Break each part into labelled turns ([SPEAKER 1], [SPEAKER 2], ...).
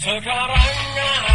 [SPEAKER 1] Sekarang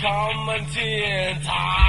[SPEAKER 1] 他们检查